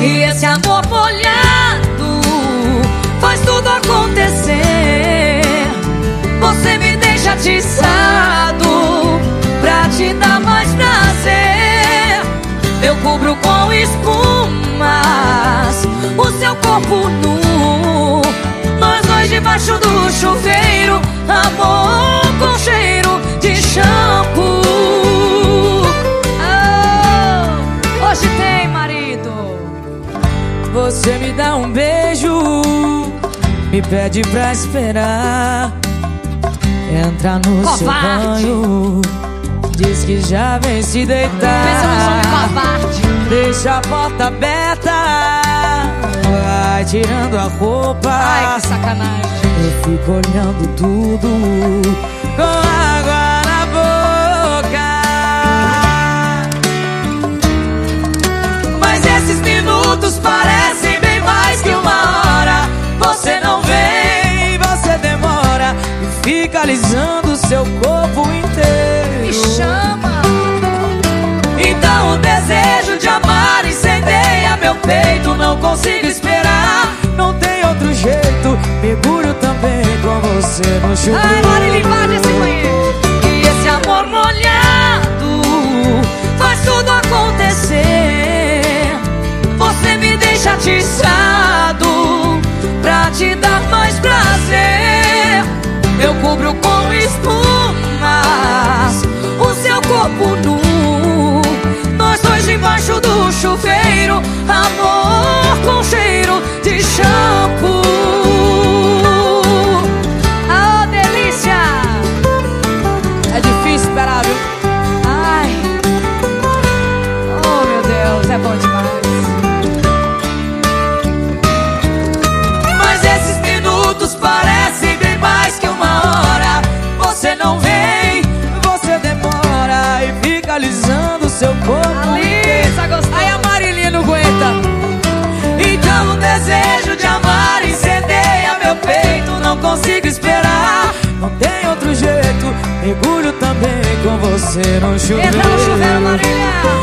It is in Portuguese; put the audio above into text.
E esse amor molhado faz tudo acontecer. Você me deixa atiçado pra te dar mais prazer. Eu cubro com espumas o seu corpo nu. Nós dois debaixo do chuveiro, amor. Você me dá um beijo Me pede pra esperar. Entra no Covarde. seu banho Diz que já vem se Pensa deitar covarde. Deixa a porta aberta Vai tirando a roupa. Ai, que sacanagem. Eu fico olhando tudo. Com alisando seu corpo inteiro. Me chama. Então o desejo de amar incendeia meu peito Não consigo esperar. Não tem outro jeito Mergulho também com você no Ai, chuveiro bora limpar desse banheiro cubro com espumas O seu corpo nu seu corpo Alisa, gostosa. Aí a Marilinha não aguenta Então o desejo de amar incendeia meu peito. Não consigo esperar. Não tem outro jeito Mergulho também com você no chuveiro Entra no chuveiro, Marília.